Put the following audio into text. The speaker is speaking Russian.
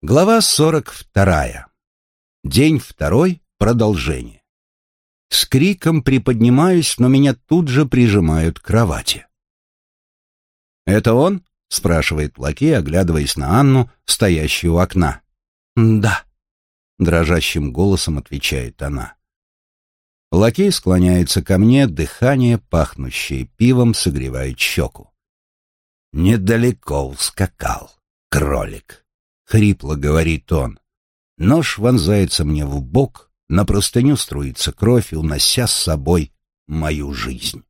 Глава сорок вторая. День второй. Продолжение. С криком приподнимаюсь, но меня тут же прижимают к кровати. «Это он?» — спрашивает лакей, оглядываясь на Анну, стоящую у окна. «Да», — дрожащим голосом отвечает она. Лакей склоняется ко мне, дыхание, пахнущее пивом, согревает щеку. «Недалеко ускакал, кролик», — хрипло говорит он. Нож вонзается мне в бок, на простыню струится кровь, унося с собой мою жизнь.